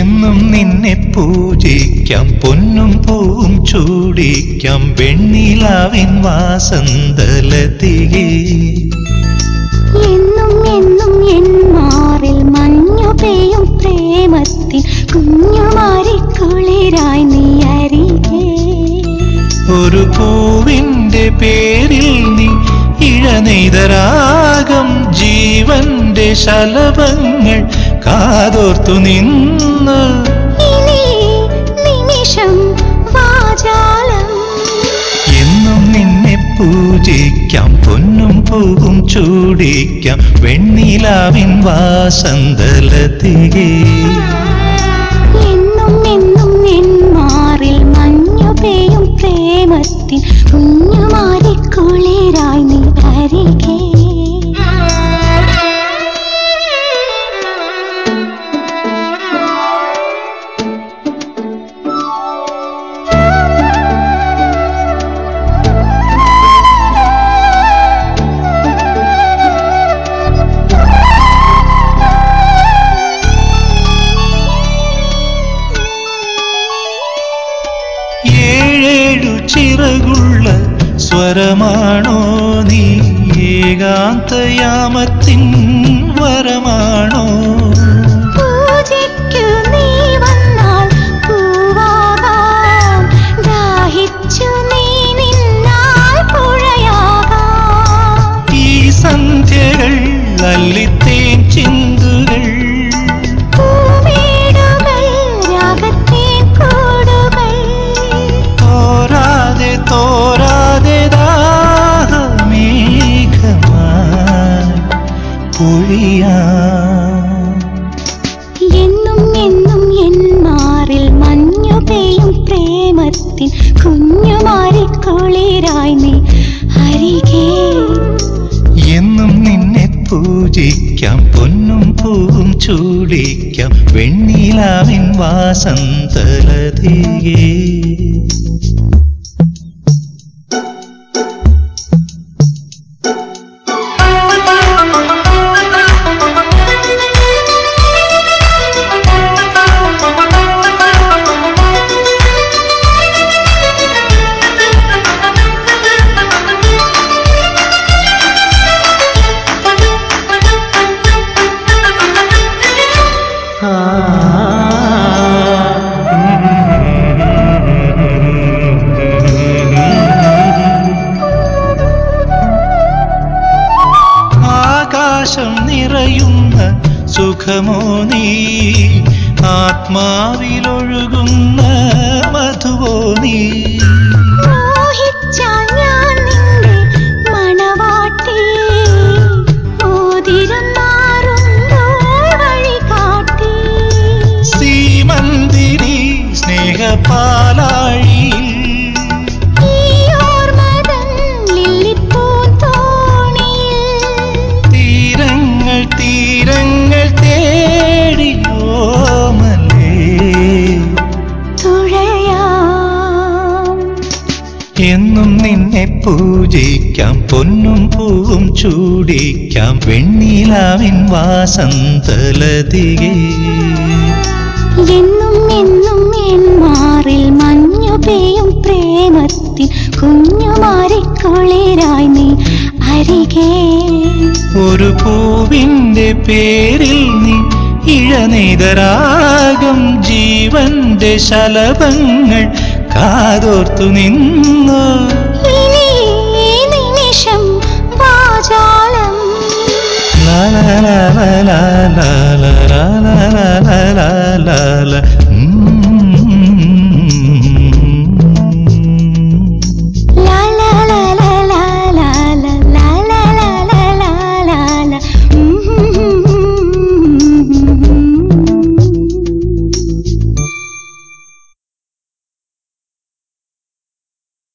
എന്നും നിന്നെ പൂജിക്കാം പൊന്നും പൂവും ചൂടിക്കാം വെണ്ണിലാവിൻ വാസന്തലതികേ എന്നും എന്നും എൻ മാറിൽ മഞ്ഞു പെയ്യും പ്രേമത്തിൻ കുഞ്ഞുമാരി നീ അരികേ. ഒരു പൂവിന്റെ പേരിൽ നീ ഇഴനെയ്തരാഗം ജീവന്റെ ശലഭങ്ങൾ കാതോർത്തു നിന്ന്. നിമിഷം വാചാലം. എന്നും നിന്നെ പൂജിക്കാം പൊന്നും പൂവും ചൂടിക്കാം വെണ്ണിലാവിൻ വാസന്തലതികേ എന്നും എന്നും എൻ സ്വരമാണോ നീ? ഏകാന്തയാമത്തിൻ വരമാണോ? സന്ധ്യകൾ ചിന്തു പൊഴിയാം എന്നും എന്നും എൻ മാറിൽ മഞ്ഞു പെയ്യും പ്രേമത്തിൻ കുഞ്ഞുമാരി കുളിരായി നീ അരികേ. എന്നും നിന്നെ പൂജിക്കാം പൊന്നും പൂവും ചൂടിക്കാം വെണ്ണിലാവിൻ വാസന്തലതികേ. സുഖമോ നീ? ആത്മാവിലൊഴുകുന്ന മധുവോ നീ? എന്നും നിന്നെ പൂജിക്കാം. പൊന്നും പൂവും ചൂടിക്കാം. വെണ്ണിലാവിൻ വാസന്തലതികേ. എന്നും എന്നും എൻ മാറിൽ മഞ്ഞു പെയ്യും പ്രേമത്തിൻ കുഞ്ഞുമാരി കുളിരായി നീ അരികേ. ഒരു പൂവിന്റെ പേരിൽ നീ ഇഴനീതരാകും ജീവന്റെ ശലഭങ്ങൾ. കാതോർത്തു നിന്നു നിമിഷം ലാ ലാ ലാ ലാ ലാ ലാ ലാ ലാ ലാ ലാ ലാ.